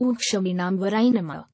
Unschaminam Varainama